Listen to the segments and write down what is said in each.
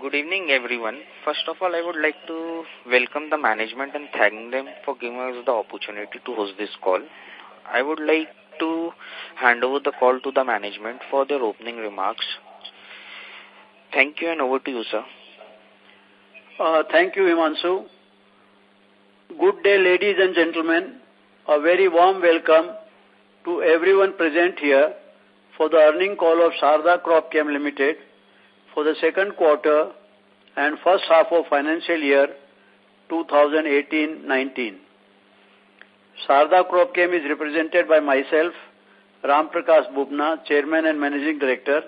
good evening, everyone. First of all, I would like to welcome the management and thank them for giving us the opportunity to host this call. I would like to hand over the call to the management for their opening remarks. Thank you and over to you, sir. Uh, thank you, Himanshu. Good day, ladies and gentlemen. A very warm welcome to everyone present here for the earning call of Sharda Cropchem Limited for the second quarter and first half of financial year 2018-19. Sharda Cropchem is represented by myself, Ram Prakash Bubna, Chairman and Managing Director,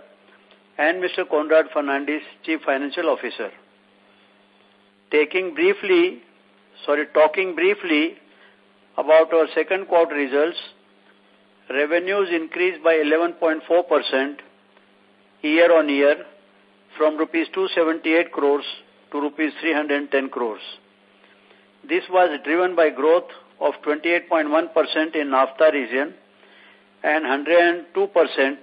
and Mr. Conrad Fernandes, Chief Financial Officer. Taking briefly, sorry, talking briefly about our second quarter results, revenues increased by 11.4% year on year from rupees 278 crores to rupees 310 crores. This was driven by growth of 28.1% in NAFTA region and 102%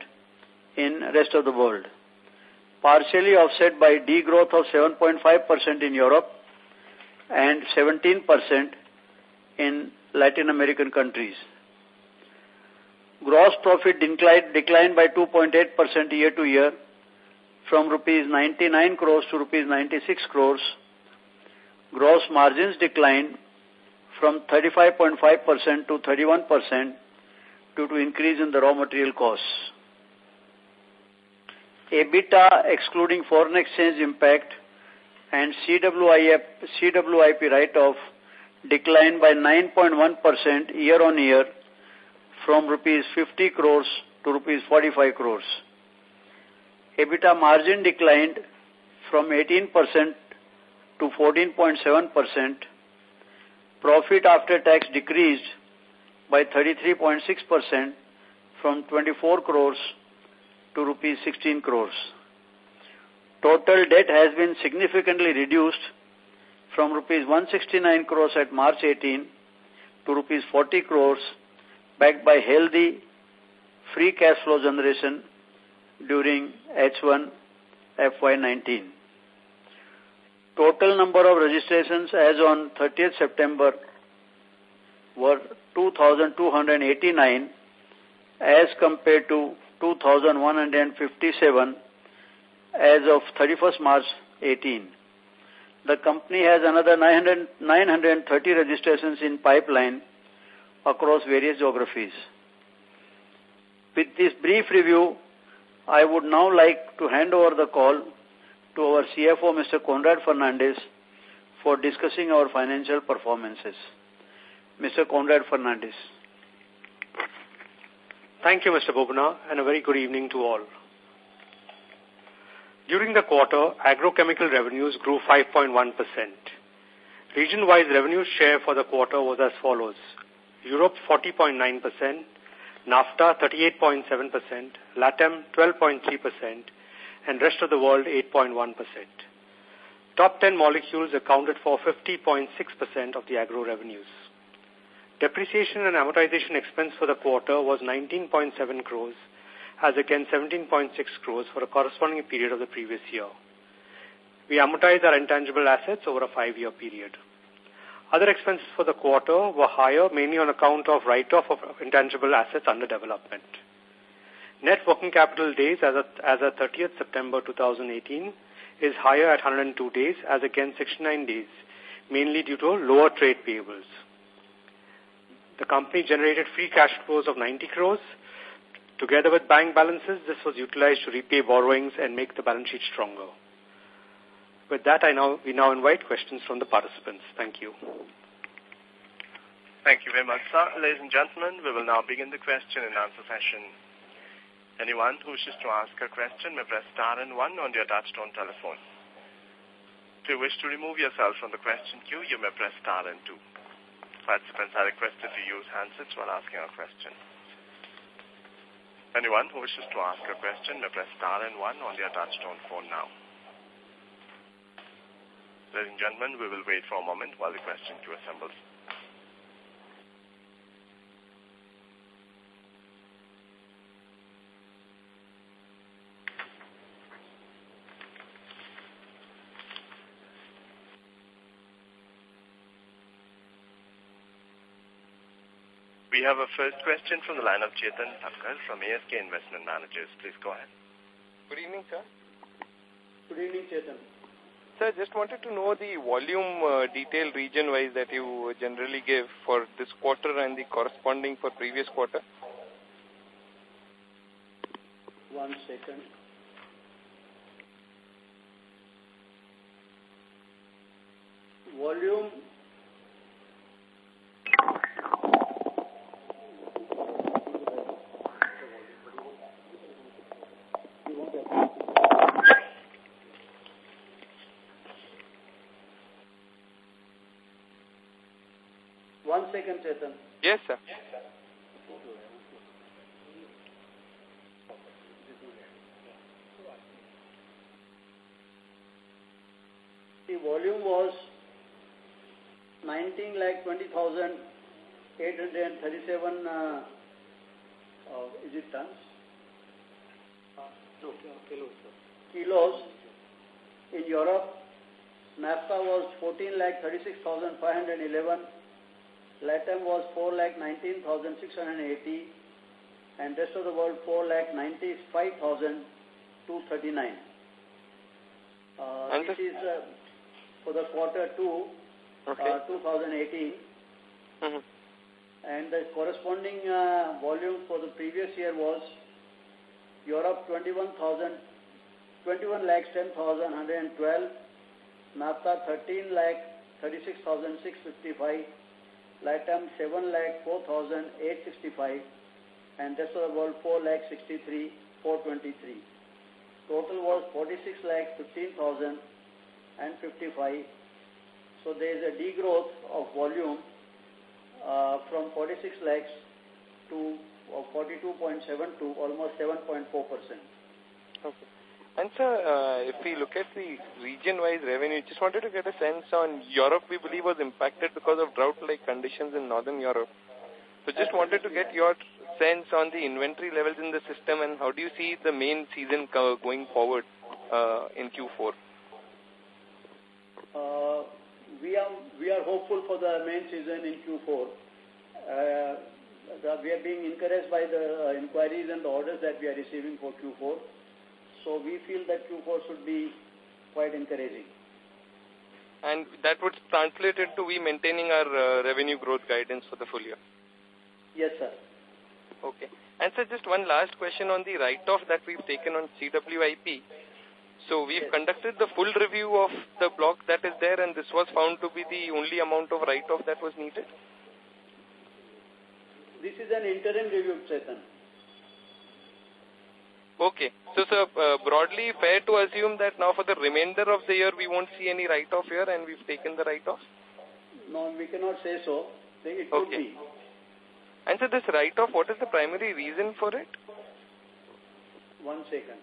in rest of the world, partially offset by degrowth of 7.5% in Europe and 17% in Latin American countries. Gross profit declined, declined by 2.8% year to year from rupees 99 crores to rupees 96 crores. Gross margins declined from 35.5% to 31% due to increase in the raw material costs. EBITDA excluding foreign exchange impact and CWIP, CWIP write-off declined by 9.1% year-on-year from rupees 50 crores to rupees 45 crores. EBITDA margin declined from 18% to 14.7%. Profit after tax decreased by 33.6% from 24 crores to rupees 16 crores. Total debt has been significantly reduced from rupees 169 crores at March 18 to rupees 40 crores backed by healthy free cash flow generation during H1 FY19. Total number of registrations as on 30th September were 2,289 as compared to 2,157 as of 31st March 18. The company has another 900, 930 registrations in pipeline across various geographies. With this brief review, I would now like to hand over the call to our CFO, Mr. Conrad Fernandes, for discussing our financial performances. Mr. Conrad Fernandes. Thank you, Mr. Bubna, and a very good evening to all. During the quarter, agrochemical revenues grew 5.1%. Region-wise revenue share for the quarter was as follows. Europe 40.9%, NAFTA 38.7%, LATAM 12.3%, and rest of the world 8.1%. Top 10 molecules accounted for 50.6% of the agro revenues. Depreciation and amortization expense for the quarter was 19.7 crores as against 17.6 crores for a corresponding period of the previous year. We amortize our intangible assets over a five-year period. Other expenses for the quarter were higher, mainly on account of write-off of intangible assets under development. Net working capital days as of, as of 30th September 2018 is higher at 102 days as against 69 days, mainly due to lower trade payables. The company generated free cash flows of 90 crores. Together with bank balances, this was utilized to repay borrowings and make the balance sheet stronger. With that, I now, we now invite questions from the participants. Thank you. Thank you very much, sir. Ladies and gentlemen, we will now begin the question and answer session. Anyone who wishes to ask a question may press star and one on your touchtone telephone. If you wish to remove yourself from the question queue, you may press star and two. Participants are requested to use handsets while asking a question. Anyone who wishes to ask a question may press star and one on their touchtone phone now. Ladies and gentlemen, we will wait for a moment while the question queue assembles. We have a first question from the line of Chetan Thakkar from ASK Investment Managers. Please go ahead. Good evening, sir. Good evening, Chetan. Sir, just wanted to know the volume uh, detail region-wise that you generally give for this quarter and the corresponding for previous quarter. One second. Volume One second, Chetan. Yes, sir. The volume was 19 lakh 20,837 uh, uh, is it tons? no, kilos. Kilos in Europe. NAFTA was 14 lakh 36,511. LATAM was 4 lakh 19,680 and rest of the world 4 lakh 95,239. Uh, this is uh, for the quarter two, okay. uh, 2018. Mm -hmm. And the corresponding uh, volume for the previous year was Europe 21,000, 21 lakhs 10,112, NAFTA 13 lakh 36,655, LATAM 7 lakh 4,865, and rest of the world 4 lakh 63, 423. Total was 46 lakh 15,000 and 55. So there is a degrowth of volume uh, from 46 lakhs to uh, 42.72, almost 7.4 percent. Okay. And sir, uh, if we look at the region-wise revenue, just wanted to get a sense on Europe, we believe was impacted because of drought-like conditions in northern Europe. So just wanted to get your sense on the inventory levels in the system and how do you see the main season going forward uh, in Q4? Uh, we are we are hopeful for the main season in Q4. Uh, the, we are being encouraged by the uh, inquiries and the orders that we are receiving for Q4. So we feel that Q4 should be quite encouraging. And that would translate into we maintaining our uh, revenue growth guidance for the full year? Yes, sir. Okay. And sir, just one last question on the write-off that we've taken on CWIP. So we've conducted the full review of the block that is there and this was found to be the only amount of write-off that was needed? This is an interim review, Chetan. Okay. So, sir, uh, broadly fair to assume that now for the remainder of the year we won't see any write-off here and we've taken the write-off? No, we cannot say so. It could okay. be. And so this write-off, what is the primary reason for it? One second.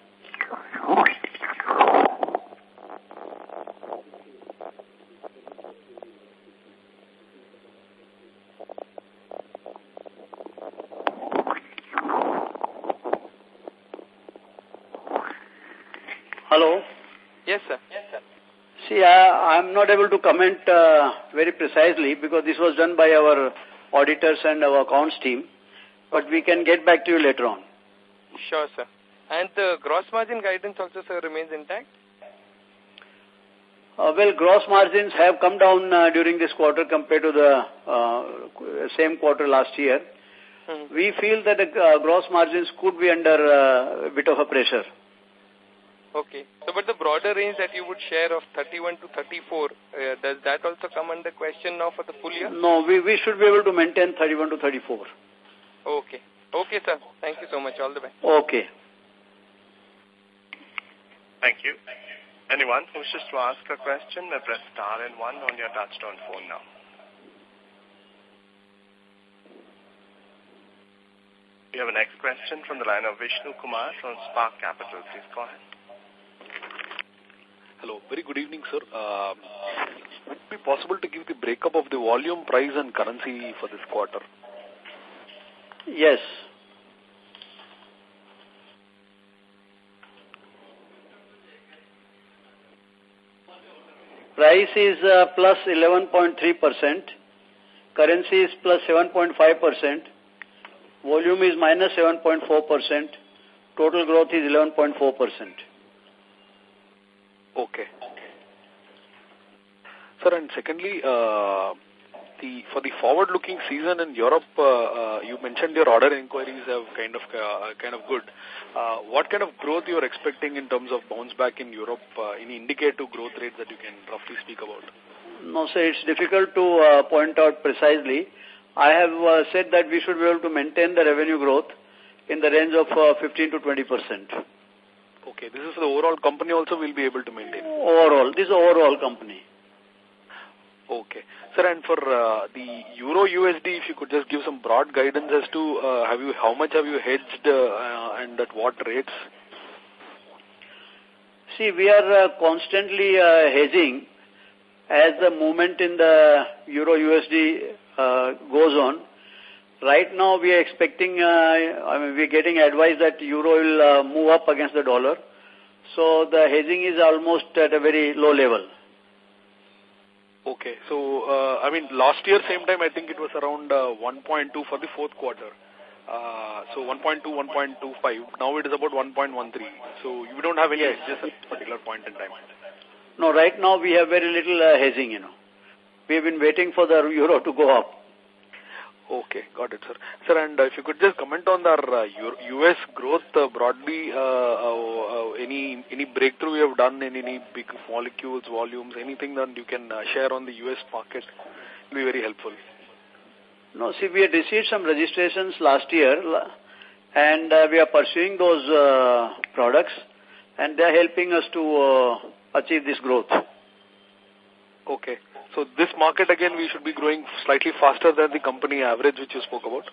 Yes, sir. Yes, sir. See, I, I'm not able to comment uh, very precisely because this was done by our auditors and our accounts team, but we can get back to you later on. Sure, sir. And the gross margin guidance also, sir, remains intact? Uh, well, gross margins have come down uh, during this quarter compared to the uh, same quarter last year. Hmm. We feel that the uh, gross margins could be under uh, a bit of a pressure. Okay. So, but the broader range that you would share of 31 to 34, uh, does that also come under question now for the full year? No, we, we should be able to maintain 31 to 34. Okay. Okay, sir. Thank you so much. All the best. Okay. Thank you. Anyone who wishes to ask a question may press star and one on your touchtone phone now. We have a next question from the line of Vishnu Kumar from Spark Capital. Please go ahead. Hello. Very good evening, sir. Um, would it be possible to give the breakup of the volume, price and currency for this quarter? Yes. Price is uh, plus 11.3%, currency is plus 7.5%, Volume is minus 7.4%. Total growth is 11.4%. Okay. Sir, and secondly, uh, the for the forward-looking season in Europe, uh, uh, you mentioned your order inquiries have kind of uh, kind of good. Uh, what kind of growth you are expecting in terms of bounce back in Europe? Uh, any indicative growth rate that you can roughly speak about? No, sir, it's difficult to uh, point out precisely. I have uh, said that we should be able to maintain the revenue growth in the range of uh, 15 to 20 percent. Okay, this is the overall company also we'll be able to maintain. Overall, this is overall company. Okay. Sir, and for uh, the Euro USD, if you could just give some broad guidance as to uh, have you how much have you hedged uh, and at what rates? See, we are uh, constantly uh, hedging as the movement in the Euro USD uh, goes on. Right now, we are expecting, uh, I mean, we are getting advice that Euro will uh, move up against the dollar. So the hedging is almost at a very low level. Okay. So, uh, I mean, last year, same time, I think it was around uh, 1.2 for the fourth quarter. Uh, so 1.2, 1.25. Now it is about 1.13. So you don't have any yes. hedges at this particular point in time. No, right now we have very little uh, hedging, you know. We have been waiting for the euro to go up. Okay, got it, sir. Sir, and uh, if you could just comment on our uh, U.S. growth uh, broadly, uh, uh, uh, any any breakthrough you have done in any big molecules, volumes, anything that you can uh, share on the U.S. market will be very helpful. No, see, we had received some registrations last year, and uh, we are pursuing those uh, products, and they are helping us to uh, achieve this growth. Okay. So this market, again, we should be growing slightly faster than the company average, which you spoke about?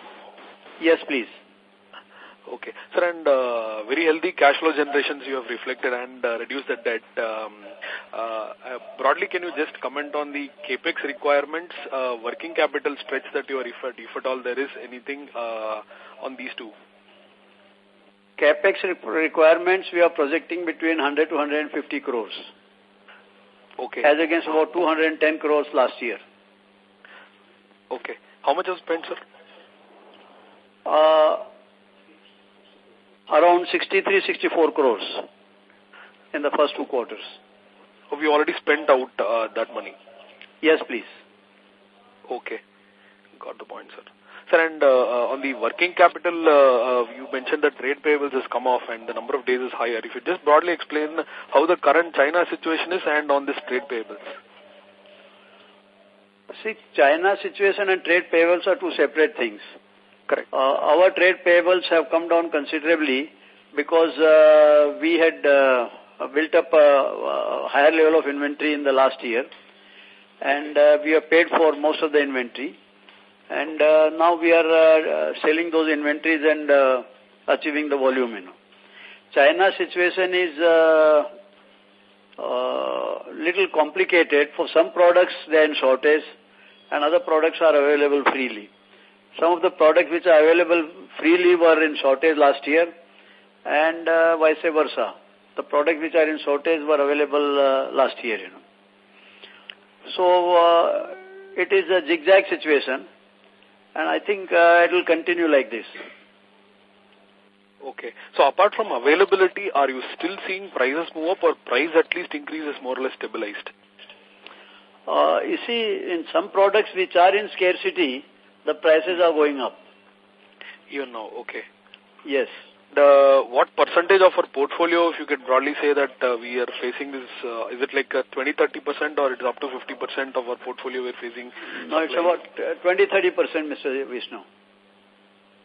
Yes, please. Okay. Sir, and uh, very healthy cash flow generations you have reflected and uh, reduced the debt. Um, uh, uh, broadly, can you just comment on the capex requirements, uh, working capital stretch that you are referred, if at all there is anything uh, on these two? Capex requirements, we are projecting between 100 to 150 crores. Okay. As against about 210 crores last year. Okay. How much was spent, sir? Uh, around 63, 64 crores in the first two quarters. Oh, we already spent out uh, that money? Yes, please. Okay. Got the point, sir. Sir, and uh, on the working capital, uh, uh, you mentioned that trade payables has come off and the number of days is higher. If you just broadly explain how the current China situation is and on this trade payables. See, China situation and trade payables are two separate things. Correct. Uh, our trade payables have come down considerably because uh, we had uh, built up a, a, higher level of inventory in the last year and uh, we have paid for most of the inventory and uh, now we are uh, selling those inventories and uh, achieving the volume. You know. China situation is uh, uh, little complicated. For some products, they are in shortage, and other products are available freely. Some of the products which are available freely were in shortage last year, and uh, vice versa. The products which are in shortage were available uh, last year. You know. So uh, it is a zigzag situation and I think uh, it will continue like this. Okay. So apart from availability, are you still seeing prices move up or price at least increase is more or less stabilized? Uh, you see, in some products which are in scarcity, the prices are going up. Even now, okay. Yes. The what percentage of our portfolio, if you could broadly say that uh, we are facing this, uh, is it like 20-30% or it's up to 50% of our portfolio we're facing? No, it's about 20-30%, Mr. Vishnu.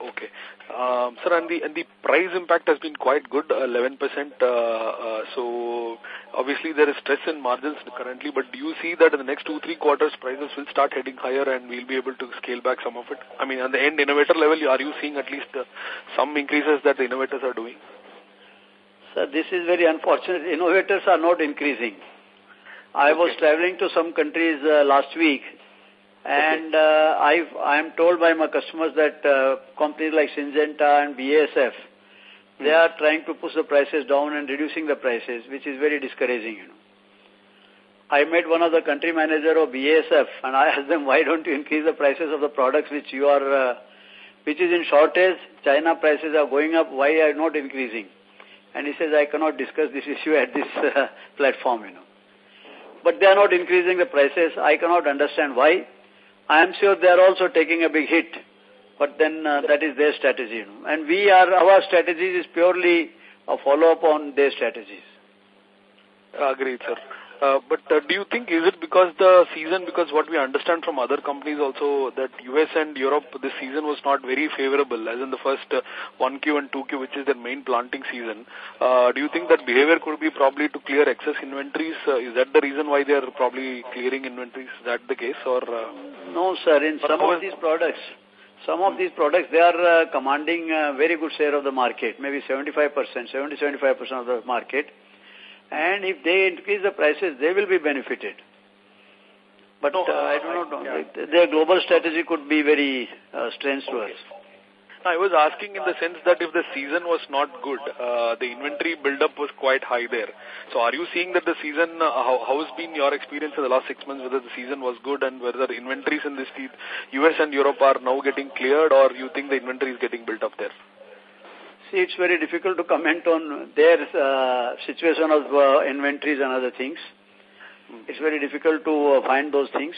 Okay. Um, sir, and the, and the price impact has been quite good, 11%. Uh, uh, so, obviously there is stress in margins currently, but do you see that in the next two, three quarters prices will start heading higher and we'll be able to scale back some of it? I mean, on the end innovator level, are you seeing at least uh, some increases that the innovators are doing? Sir, this is very unfortunate. Innovators are not increasing. I okay. was traveling to some countries uh, last week and uh, I've, I'm told by my customers that uh, companies like Syngenta and BASF, they are trying to push the prices down and reducing the prices, which is very discouraging. You know. I met one of the country manager of BASF and I asked them, why don't you increase the prices of the products which you are uh, which is in shortage, China prices are going up, why are not increasing? And he says, I cannot discuss this issue at this uh, platform, you know. But they are not increasing the prices. I cannot understand why. I am sure they are also taking a big hit. But then uh, that is their strategy. And we are, our strategy is purely a follow-up on their strategies. Agreed, sir. Uh, but uh, do you think, is it because the season, because what we understand from other companies also, that US and Europe, this season was not very favorable, as in the first uh, 1Q and 2Q, which is their main planting season. Uh, do you think that behavior could be probably to clear excess inventories? Uh, is that the reason why they are probably clearing inventories? Is that the case? or? Uh, no, sir. In some of these products, some of these products, they are uh, commanding a very good share of the market, maybe 75%, 70-75% of the market and if they increase the prices, they will be benefited. But no, uh, I do not know. Yeah. Their global strategy could be very uh, strange to okay. us. I was asking in the sense that if the season was not good, uh, the inventory buildup was quite high there. So are you seeing that the season, uh, how, how has been your experience in the last six months, whether the season was good and whether inventories in this US and Europe are now getting cleared or you think the inventory is getting built up there? It's very difficult to comment on their uh, situation of uh, inventories and other things. Mm. It's very difficult to uh, find those things.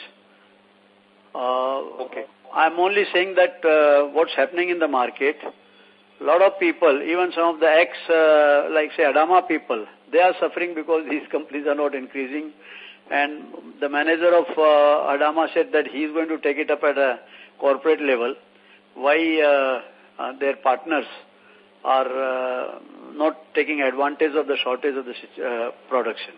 Uh, okay. I'm only saying that uh, what's happening in the market, a lot of people, even some of the ex, uh, like say Adama people, they are suffering because these companies are not increasing. And the manager of uh, Adama said that he is going to take it up at a corporate level. Why uh, uh, their partners are uh, not taking advantage of the shortage of the uh, production.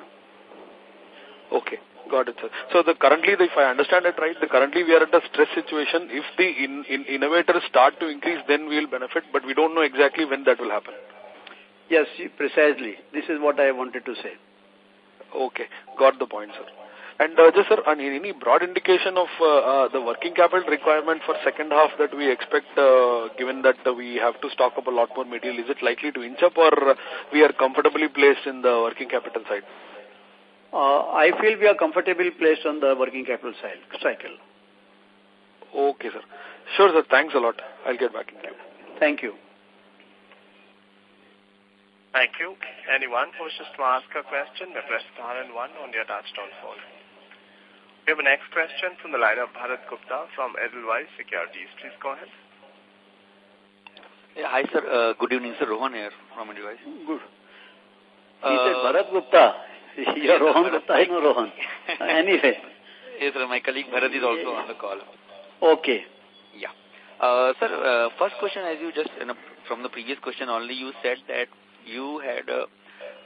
Okay. Got it, sir. So the currently, if I understand it right, the currently we are at a stress situation. If the in, in innovators start to increase, then we will benefit, but we don't know exactly when that will happen. Yes, precisely. This is what I wanted to say. Okay. Got the point, sir. And uh, just, sir, any broad indication of uh, uh, the working capital requirement for second half that we expect, uh, given that uh, we have to stock up a lot more material? Is it likely to inch up or we are comfortably placed in the working capital side? Uh, I feel we are comfortably placed on the working capital side, cycle. Okay, sir. Sure, sir. Thanks a lot. I'll get back in you. Thank you. Thank you. Anyone who wishes to ask a question may press star and one on your touchtone phone. We have a next question from the line of Bharat Gupta from Edelweiss Securities. Please go ahead. Yeah, hi, sir. Uh, good evening, sir. Rohan here from Edelweiss. Good. He uh, said Bharat Gupta. You're Rohan Gupta. I know Rohan. anyway. Yes, sir. My colleague Bharat is also on the call. Okay. Yeah. Uh, sir, uh, first question, as you just, from the previous question only, you said that you had a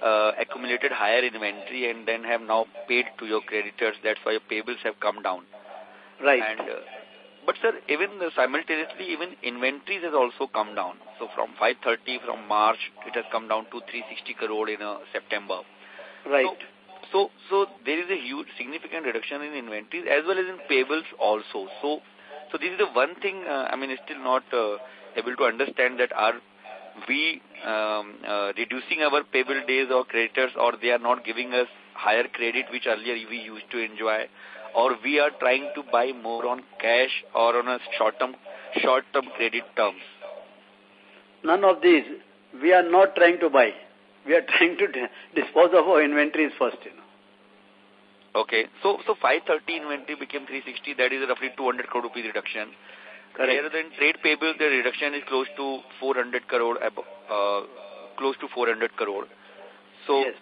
uh, accumulated higher inventory and then have now paid to your creditors. That's why your payables have come down. Right. And, uh, but sir, even uh, simultaneously, even inventories has also come down. So from 530 from March, it has come down to 360 crore in uh, September. Right. So, so, so there is a huge, significant reduction in inventories as well as in payables also. So, so this is the one thing, uh, I mean, still not uh, able to understand that our we um, uh, reducing our payable days or creditors or they are not giving us higher credit which earlier we used to enjoy or we are trying to buy more on cash or on a short-term short-term credit terms? None of these. We are not trying to buy. We are trying to dispose of our inventories first, you know. Okay. So, so 530 inventory became 360. That is roughly 200 crore rupees reduction. Correct. Rather than trade payable, the reduction is close to 400 crore, uh, close to 400 crore. So, yes.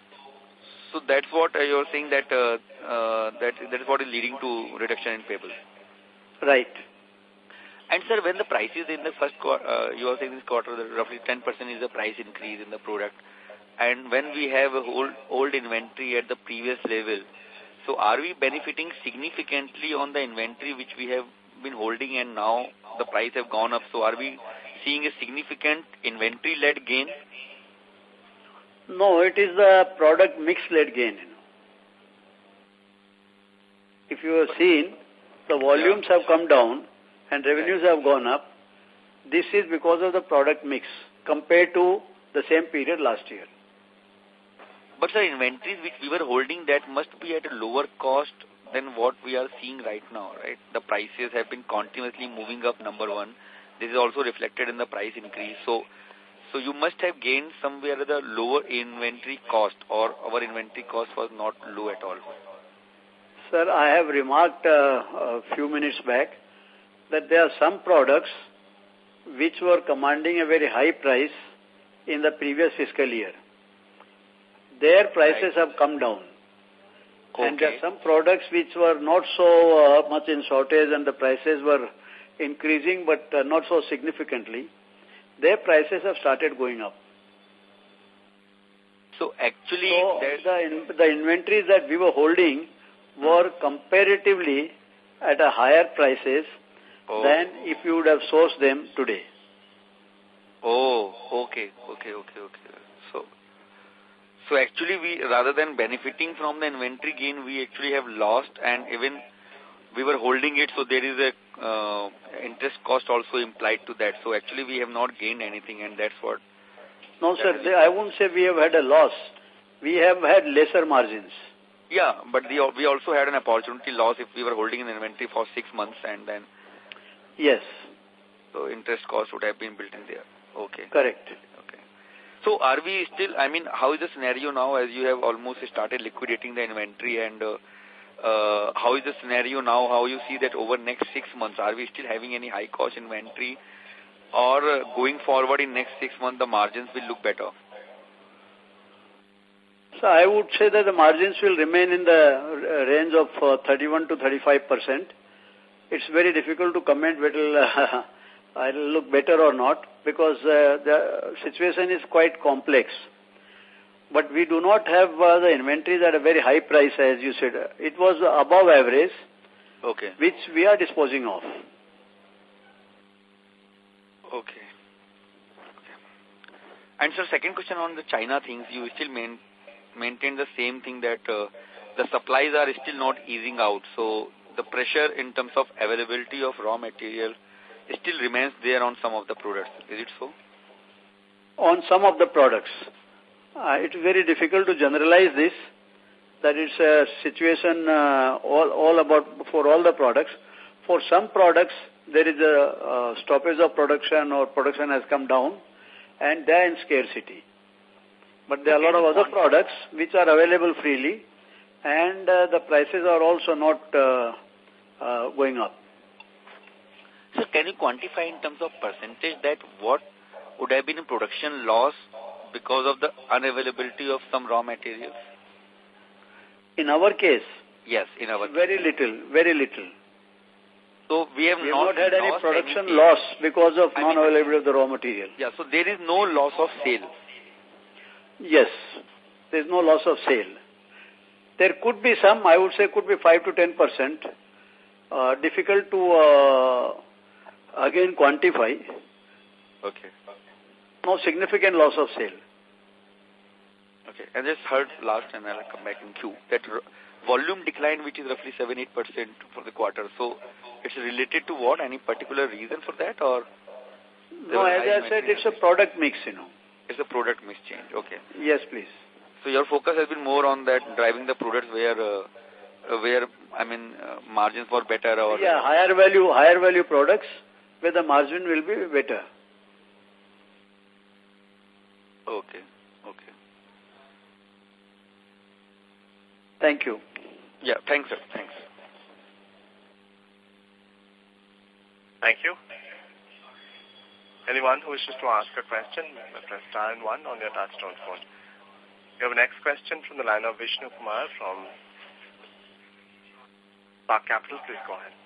so that's what uh, you're saying that uh, uh, that that is what is leading to reduction in payable. Right. And sir, when the prices in the first quarter, uh, you are saying this quarter, that roughly 10% is the price increase in the product. And when we have a whole old inventory at the previous level, so are we benefiting significantly on the inventory which we have been holding and now the price have gone up. So are we seeing a significant inventory-led gain? No, it is the product mix-led gain. If you have seen, the volumes have come down and revenues have gone up. This is because of the product mix compared to the same period last year. But the inventories which we were holding that must be at a lower cost than what we are seeing right now, right? The prices have been continuously moving up, number one. this is also reflected in the price increase. So, so you must have gained somewhere the lower inventory cost or our inventory cost was not low at all. Sir, I have remarked uh, a few minutes back that there are some products which were commanding a very high price in the previous fiscal year. Their prices right. have come down. Okay. And there are some products which were not so uh, much in shortage and the prices were increasing but uh, not so significantly. Their prices have started going up. So actually, so the, in, the inventories that we were holding were comparatively at a higher prices oh. than if you would have sourced them today. Oh, okay, okay, okay, okay. So, actually we, rather than benefiting from the inventory gain, we actually have lost and even we were holding it, so there is a uh, interest cost also implied to that. So actually we have not gained anything and that's what... No, sir, I won't say we have had a loss. We have had lesser margins. Yeah, but the, we also had an opportunity loss if we were holding an inventory for six months and then... Yes. So interest cost would have been built in there. Okay. Correct. So are we still, I mean, how is the scenario now as you have almost started liquidating the inventory and uh, uh, how is the scenario now? How you see that over next six months? Are we still having any high cost inventory or uh, going forward in next six months the margins will look better? So I would say that the margins will remain in the range of uh, 31 to 35 percent. It's very difficult to comment whether uh, it'll look better or not because uh, the situation is quite complex. But we do not have uh, the inventories at a very high price, as you said. It was above average, okay. which we are disposing of. Okay. okay. And so second question on the China things, you still main, maintain the same thing that uh, the supplies are still not easing out. So the pressure in terms of availability of raw material still remains there on some of the products. Is it so? On some of the products. Uh, it's very difficult to generalize this, that it's a situation uh, all, all about for all the products. For some products, there is a uh, stoppage of production or production has come down and they are in scarcity. But there are a lot of other products which are available freely and the prices are also not uh, uh, going up. So can you quantify in terms of percentage that what would have been a production loss because of the unavailability of some raw materials? In our case? Yes, in our Very case. little, very little. So we have, we not, have not had any production anything. loss because of non-availability of the raw material. Yeah, so there is no loss of sale. Yes, there is no loss of sale. There could be some, I would say could be 5 to 10 percent. Uh, difficult to uh, again quantify. Okay. No significant loss of sale. Okay. I just heard last and I'll come back in queue that volume decline which is roughly 7-8% for the quarter. So it's related to what? Any particular reason for that or? No, as I said, it's a product mix, you know. It's a product mix change. Okay. Yes, please. So your focus has been more on that driving the products where, uh, where I mean, uh, margins were better or... Yeah, higher value, higher value products where the margin will be better. Okay, okay. Thank you. Yeah, thanks, sir. Thanks. Thank you. Anyone who wishes to ask a question, press star and one on your touchtone phone. We have a next question from the line of Vishnu Kumar from Spark Capital. Please go ahead.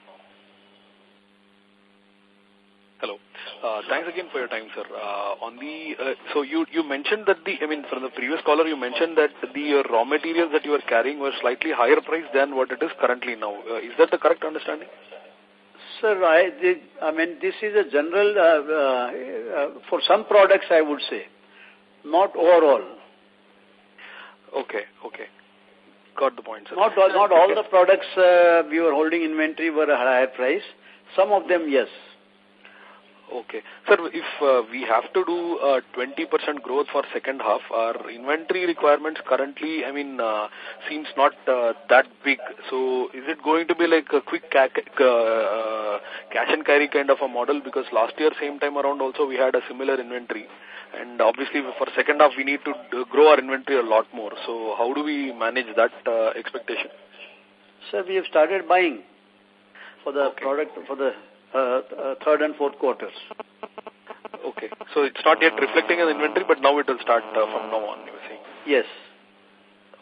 Hello. Uh, thanks again for your time, sir. Uh, on the uh, so you you mentioned that the I mean from the previous caller you mentioned that the uh, raw materials that you are carrying were slightly higher price than what it is currently now. Uh, is that the correct understanding? Sir, I did, I mean this is a general uh, uh, uh, for some products I would say, not overall. Okay, okay. Got the point, sir. Not all, not all the products uh, we were holding inventory were a higher price. Some of them, yes. Okay. Sir, if uh, we have to do uh, 20% growth for second half, our inventory requirements currently, I mean, uh, seems not uh, that big. So is it going to be like a quick ca uh, cash and carry kind of a model? Because last year, same time around also, we had a similar inventory. And obviously, for second half, we need to grow our inventory a lot more. So how do we manage that uh, expectation? Sir, we have started buying for the okay. product, for the uh, uh, third and fourth quarters. Okay. So it's not yet reflecting in the inventory, but now it will start uh, from now on, you were saying? Yes.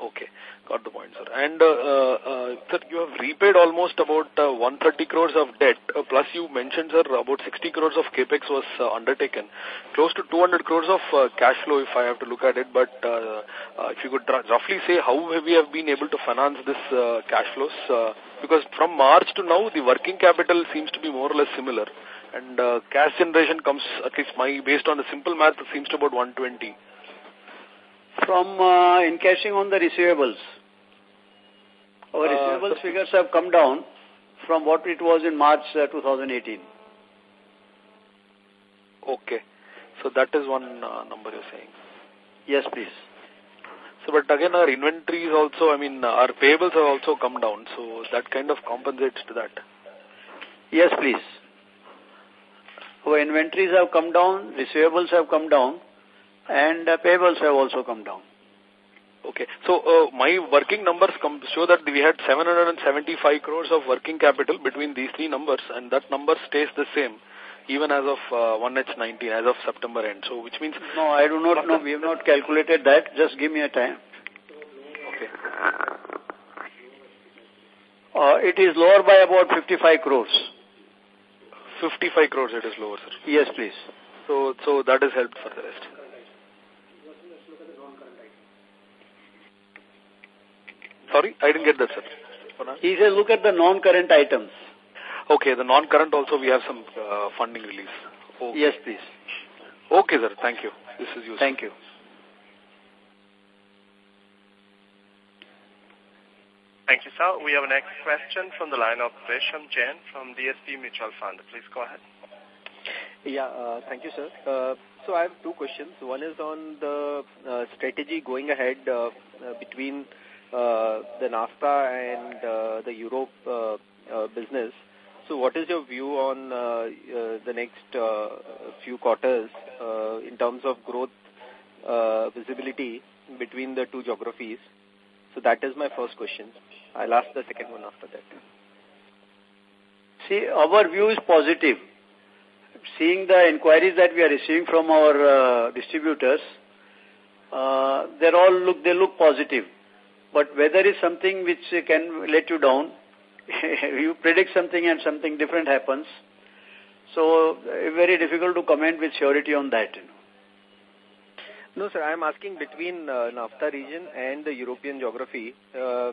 Okay. Got the point, sir. And, uh, uh, sir, you have repaid almost about uh, 130 crores of debt, uh, plus you mentioned, sir, about 60 crores of capex was uh, undertaken. Close to 200 crores of uh, cash flow, if I have to look at it, but if you could roughly say how we have been able to finance this cash flows, because from March to now, the working capital seems to be more or less similar, and cash generation comes, at least my, based on the simple math, seems to about 120 from uh, encashing on the receivables. Our uh, receivables figures have come down from what it was in March uh, 2018. Okay. So that is one uh, number you're saying. Yes, please. So, but again, our inventories also, I mean, our payables have also come down. So that kind of compensates to that. Yes, please. Our inventories have come down, receivables have come down, and uh, payables have also come down. Okay. So, uh, my working numbers come show that we had 775 crores of working capital between these three numbers, and that number stays the same even as of uh, 1H19, as of September end. So, which means... No, I do not know. We have not calculated that. Just give me a time. Okay. Uh, it is lower by about 55 crores. 55 crores it is lower, sir. Yes, please. So, so that has helped for the rest. Sorry, I didn't get that, sir. He says look at the non-current items. Okay, the non-current also we have some uh, funding release. Okay. Yes, please. Okay, sir. Thank you. This is useful. Thank you. Thank you, sir. We have a next question from the line of Resham Jain from DSP Mutual Fund. Please go ahead. Yeah, uh, thank you, sir. Uh, so I have two questions. One is on the uh, strategy going ahead uh, uh, between uh, the NAFTA and uh, the Europe uh, business. So what is your view on the next few quarters in terms of growth visibility between the two geographies? So that is my first question. I'll ask the second one after that. See, our view is positive. Seeing the inquiries that we are receiving from our uh, distributors, uh, they all look they look positive. But weather is something which can let you down. you predict something and something different happens. So, very difficult to comment with surety on that. You know. No, sir, I am asking between uh, NAFTA region and the European geography. Uh, uh,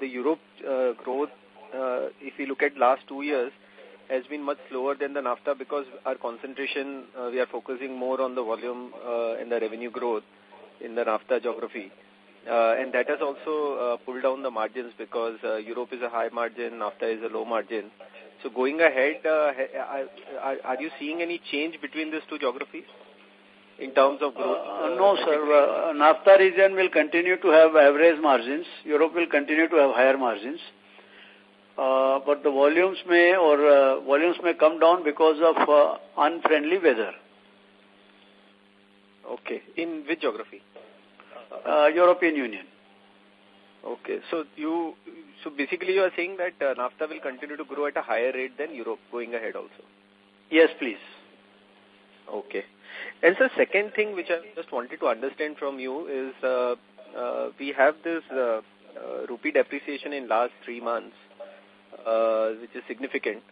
the Europe uh, growth, uh, if you look at last two years, has been much slower than the NAFTA because our concentration, uh, we are focusing more on the volume uh, and the revenue growth in the NAFTA geography. Uh, and that has also uh, pulled down the margins because uh, Europe is a high margin, NAFTA is a low margin. So going ahead, uh, are, are you seeing any change between these two geographies in terms of growth? Uh, no, sir. Uh, NAFTA region will continue to have average margins. Europe will continue to have higher margins. Uh, but the volumes may or uh, volumes may come down because of uh, unfriendly weather. Okay. In which geography? Uh, European Union. Okay, so you, so basically you are saying that uh, NAFTA will continue to grow at a higher rate than Europe going ahead also? Yes, please. Okay. And so second thing which I just wanted to understand from you is uh, uh, we have this uh, uh, rupee depreciation in last three months, uh, which is significant.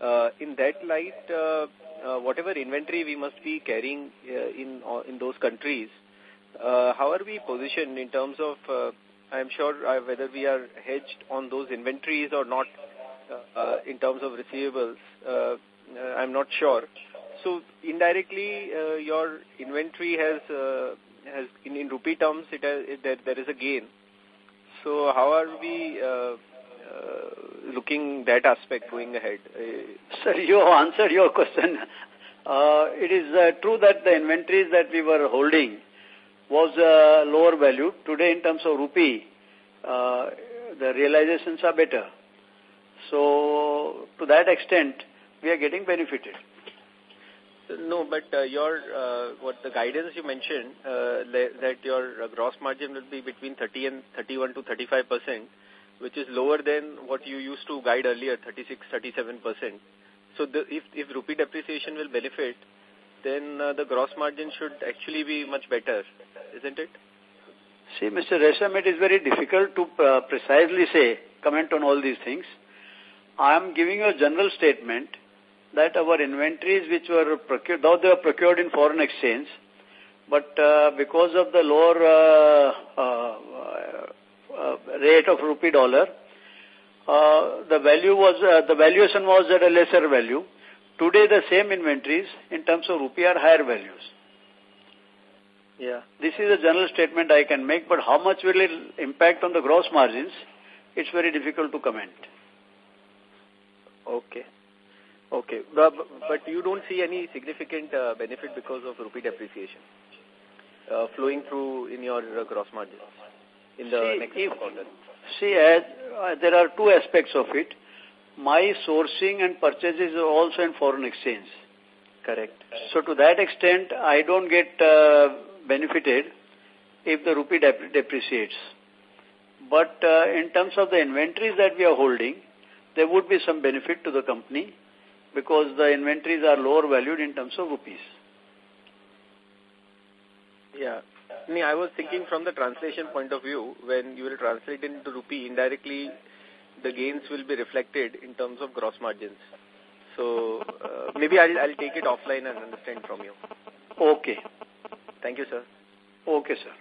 Uh, in that light, uh, uh, whatever inventory we must be carrying uh, in uh, in those countries, how are we positioned in terms of, uh, I'm sure uh, whether we are hedged on those inventories or not uh, uh, in terms of receivables, uh, uh, I'm not sure. So indirectly, uh, your inventory has, uh, has in, in rupee terms, it, has, it there, there is a gain. So how are we uh, uh, looking that aspect going ahead? Uh, Sir, you answered your question. Uh, it is uh, true that the inventories that we were holding was lower value. Today, in terms of rupee, uh, the realizations are better. So, to that extent, we are getting benefited. No, but uh, your uh, what the guidance you mentioned uh, that your uh, gross margin will be between 30 and 31 to 35 percent, which is lower than what you used to guide earlier, 36, 37 percent. So the, if if rupee depreciation will benefit, then uh, the gross margin should actually be much better, isn't it? See, Mr. Resham, it is very difficult to uh, precisely say, comment on all these things. I am giving you a general statement that our inventories which were procured, though they were procured in foreign exchange, but uh, because of the lower uh, uh, uh, rate of rupee dollar, the value was the valuation was at a lesser value. Today, the same inventories in terms of rupee are higher values. Yeah. This is a general statement I can make, but how much will it impact on the gross margins? It's very difficult to comment. Okay. Okay. But, but you don't see any significant uh, benefit because of rupee depreciation uh, flowing through in your uh, gross margins in the see, next if, quarter? See, as, uh, there are two aspects of it. My sourcing and purchases are also in foreign exchange. Correct. So to that extent, I don't get uh, benefited if the rupee dep depreciates. But uh, in terms of the inventories that we are holding, there would be some benefit to the company because the inventories are lower valued in terms of rupees. Yeah. I, I was thinking from the translation point of view, when you will translate into rupee, indirectly the gains will be reflected in terms of gross margins. So uh, maybe I'll, I'll take it offline and understand from you. Okay. Thank you, sir. Okay, sir.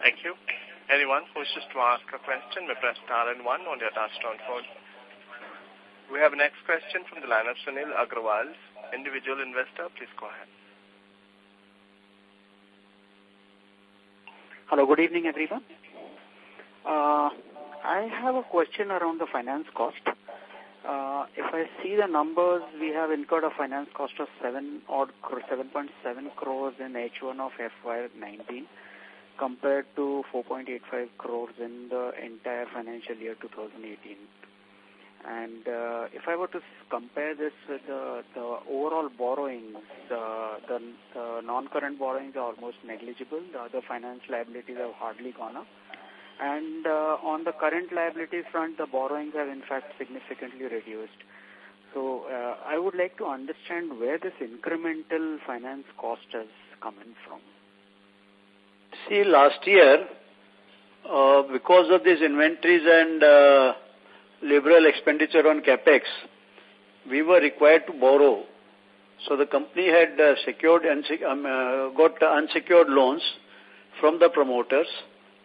Thank you. Anyone who wishes to ask a question may press star and one on your touchtone phone. We have a next question from the line of Sunil Agrawal, individual investor. Please go ahead. Hello, good evening, everyone. Uh, I have a question around the finance cost. Uh, if I see the numbers, we have incurred a finance cost of 7 odd 7.7 crores in H1 of FY19 compared to 4.85 crores in the entire financial year 2018. And uh, if I were to compare this with the, the overall borrowings, uh, the, the non-current borrowings are almost negligible. The other finance liabilities have hardly gone up. And uh, on the current liability front, the borrowings have in fact significantly reduced. So uh, I would like to understand where this incremental finance cost has come in from. See, last year, uh, because of these inventories and uh, liberal expenditure on capex, we were required to borrow. So the company had uh, secured and um, uh, got unsecured loans from the promoters,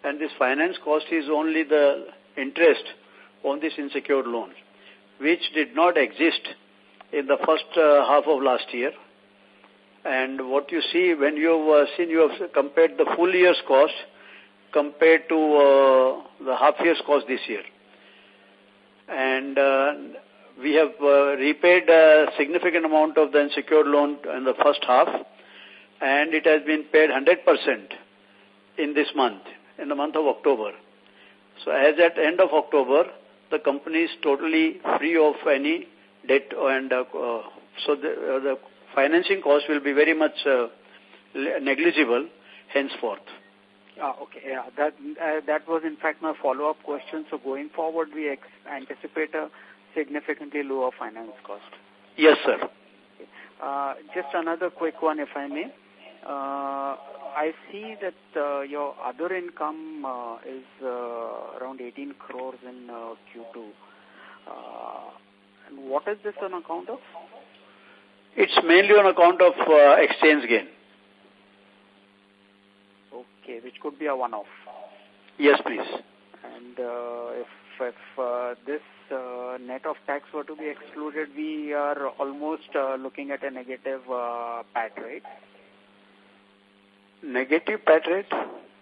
and this finance cost is only the interest on this unsecured loans, which did not exist in the first uh, half of last year. And what you see when you have uh, seen, you have compared the full year's cost compared to uh, the half year's cost this year. And we have repaid a significant amount of the unsecured loan in the first half, and it has been paid 100% in this month, in the month of October. So as at end of October, the company is totally free of any debt and uh, uh, so the, uh, the financing cost will be very much uh, negligible henceforth. Ah, okay. Yeah, that uh, that was in fact my follow-up question. So going forward, we ex anticipate a significantly lower finance cost. Yes, sir. Uh, just another quick one, if I may. I see that uh, your other income uh, is uh, around 18 crores in uh, Q2. Uh, and what is this on account of? It's mainly on account of uh, exchange gain. Okay, which could be a one-off. Yes, please. And uh, if, if uh, this uh, net of tax were to be excluded, we are almost uh, looking at a negative uh, PAT rate. Negative PAT rate?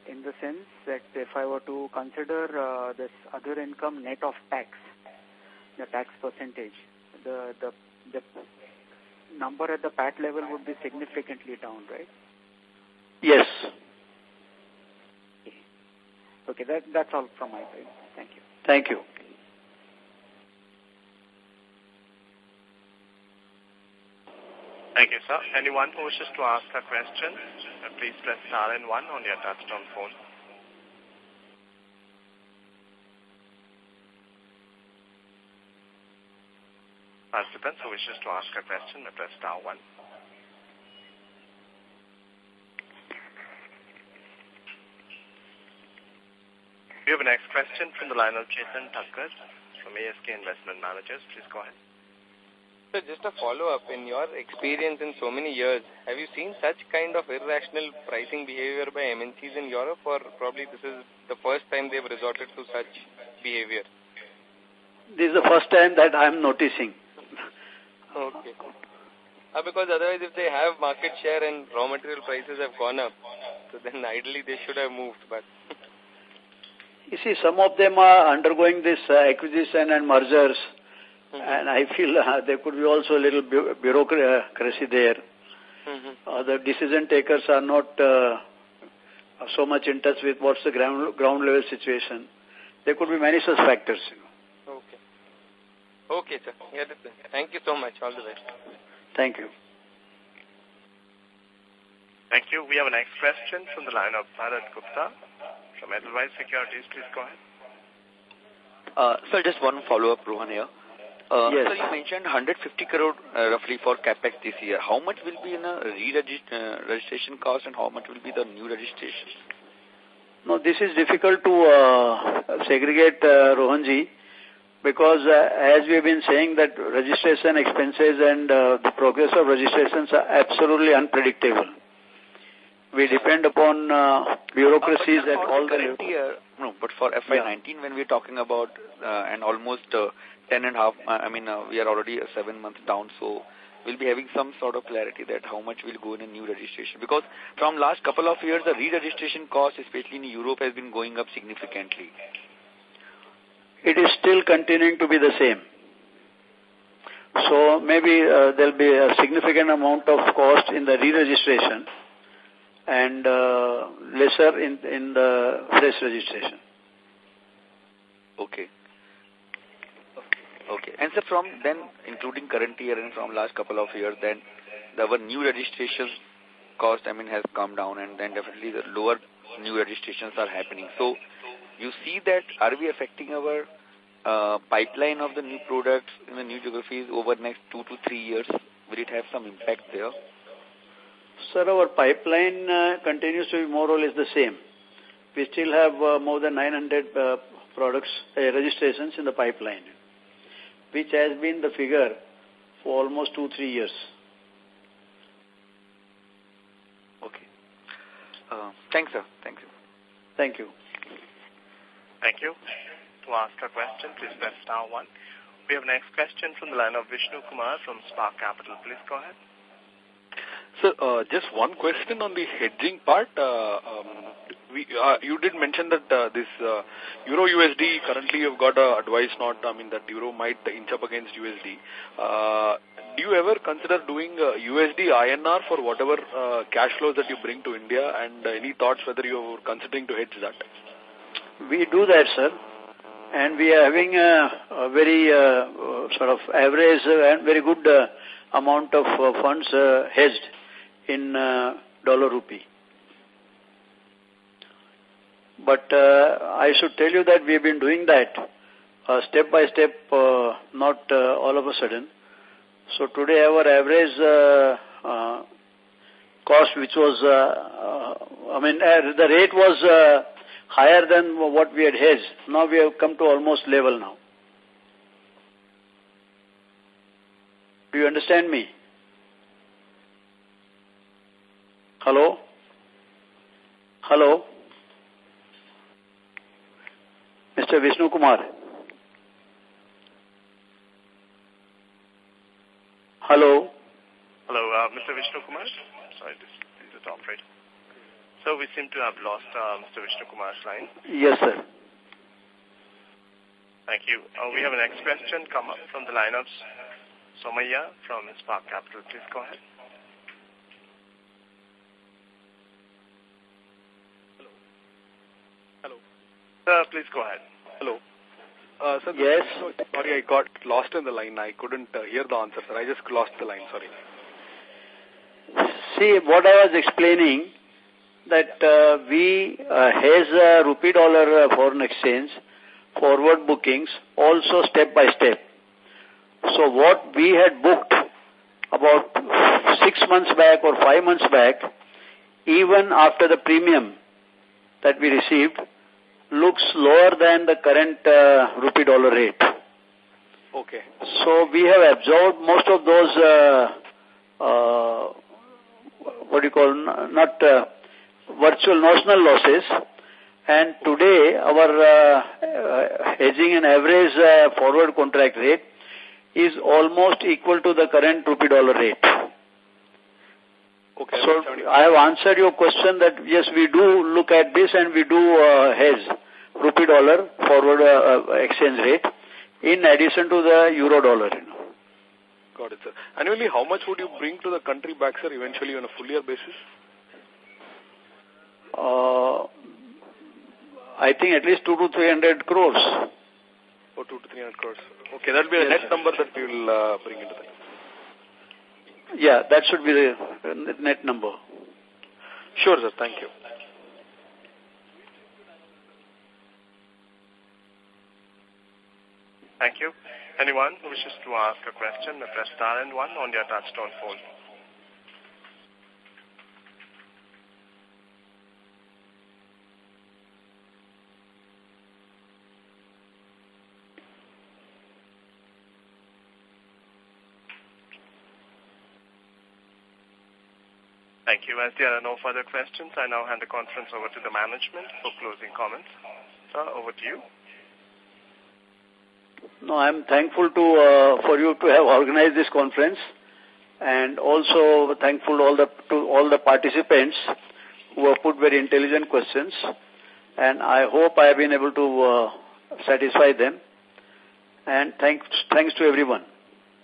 In the sense that if I were to consider uh, this other income net of tax, the tax percentage, the, the, the number at the PAT level would be significantly down, right? Yes. Okay, okay that, that's all from my side. Thank you. Thank you. Thank you, sir. Anyone who wishes to ask a question, please press star and one on your touchtone phone. Participants who wishes to ask a question may press star one. We have a next question from the line of Chetan Thakkar from ASK Investment Managers. Please go ahead. So just a follow-up, in your experience in so many years, have you seen such kind of irrational pricing behavior by MNCs in Europe or probably this is the first time they've resorted to such behavior? This is the first time that I'm noticing. Okay. Uh, because otherwise if they have market share and raw material prices have gone up, so then ideally they should have moved, but... you see, some of them are undergoing this uh, acquisition and mergers Mm -hmm. And I feel uh, there could be also a little bu bureaucracy there. Mm -hmm. uh, the decision takers are not uh, so much in touch with what's the ground, ground level situation. There could be many such factors. You know. Okay. Okay, sir. Thank you so much. All the best. Thank you. Thank you. We have a next question from the line of Bharat Gupta from Edelweiss Securities. Please go ahead. Uh, sir, just one follow-up, Rohan here. Uh, yes. So you mentioned 150 crore uh, roughly for capex this year. How much will be in a re-registration uh, cost and how much will be the new registration? No, this is difficult to uh, segregate, uh, Rohanji, because uh, as we have been saying that registration expenses and uh, the progress of registrations are absolutely unpredictable. We depend upon uh, bureaucracies uh, at all the current year, no, but for FY19 yeah. when we're talking about uh, and almost uh, 10 and a half, I mean, uh, we are already a seven months down, so we'll be having some sort of clarity that how much will go in a new registration. Because from last couple of years, the re-registration cost, especially in Europe, has been going up significantly. It is still continuing to be the same. So maybe uh, there'll be a significant amount of cost in the re-registration and uh, lesser in, in the fresh registration. Okay. Okay. And so from then, including current year and from last couple of years, then the, our new registrations cost, I mean, has come down and then definitely the lower new registrations are happening. So you see that are we affecting our uh, pipeline of the new products in the new geographies over the next two to three years? Will it have some impact there? Sir, our pipeline uh, continues to be more or less the same. We still have uh, more than 900 uh, products, uh, registrations in the pipeline which has been the figure for almost two, three years. Okay. Uh, thanks, sir. Thank you. Thank you. Thank you. To ask a question, please press star one. We have next question from the line of Vishnu Kumar from Spark Capital. Please go ahead. So, uh, just one question on the hedging part. Uh, um, we, uh, you did mention that uh, this uh, Euro USD currently you've got a advice not, I mean, that Euro might inch up against USD. Uh, do you ever consider doing uh, USD INR for whatever uh, cash flows that you bring to India and uh, any thoughts whether you're considering to hedge that? We do that, sir. And we are having a, a very uh, sort of average and very good uh, amount of uh, funds uh, hedged in uh, dollar rupee. But uh, I should tell you that we have been doing that uh, step by step, uh, not uh, all of a sudden. So today our average uh, uh, cost, which was, uh, uh, I mean, uh, the rate was uh, higher than what we had hedged. Now we have come to almost level now. Do you understand me? Hello? Hello? Mr. Vishnu Kumar. Hello? Hello, uh, Mr. Vishnu Kumar? Sorry, this, this is the top right. So we seem to have lost uh, Mr. Vishnu Kumar's line. Yes, sir. Thank you. Uh, we have a next question come up from the line of Somaya from Spark Capital. Please go ahead. Hello. Sir, please go ahead. Hello. Uh, sir, Yes. Sorry, I got lost in the line. I couldn't uh, hear the answer, sir. I just lost the line. Sorry. See, what I was explaining, that uh, we uh, has a rupee dollar uh, foreign exchange, forward bookings, also step by step. So what we had booked about six months back or five months back, even after the premium that we received, looks lower than the current uh, rupee dollar rate. Okay. So we have absorbed most of those, uh, uh, what do you call, not uh, virtual notional losses. And today our uh, uh, hedging and average uh, forward contract rate is almost equal to the current rupee dollar rate. Okay. So I have answered your question that yes, we do look at this and we do uh, hedge rupee dollar forward uh, uh, exchange rate in addition to the euro dollar. You know. Got it, sir. Annually, how much would you bring to the country back, sir, eventually on a full year basis? Uh, I think at least two to three hundred crores. Or two to three hundred crores. Okay, that will be a Yes, net sir. number that we will uh, bring into the Yeah, that should be the net number. Sure, sir. Thank you. Thank you. Anyone who wishes to ask a question may press star and one on your touchtone phone. Thank you. As there are no further questions, I now hand the conference over to the management for closing comments. Sir, over to you. No, I'm thankful to uh, for you to have organized this conference, and also thankful to all the to all the participants who have put very intelligent questions, and I hope I have been able to uh, satisfy them. And thanks thanks to everyone.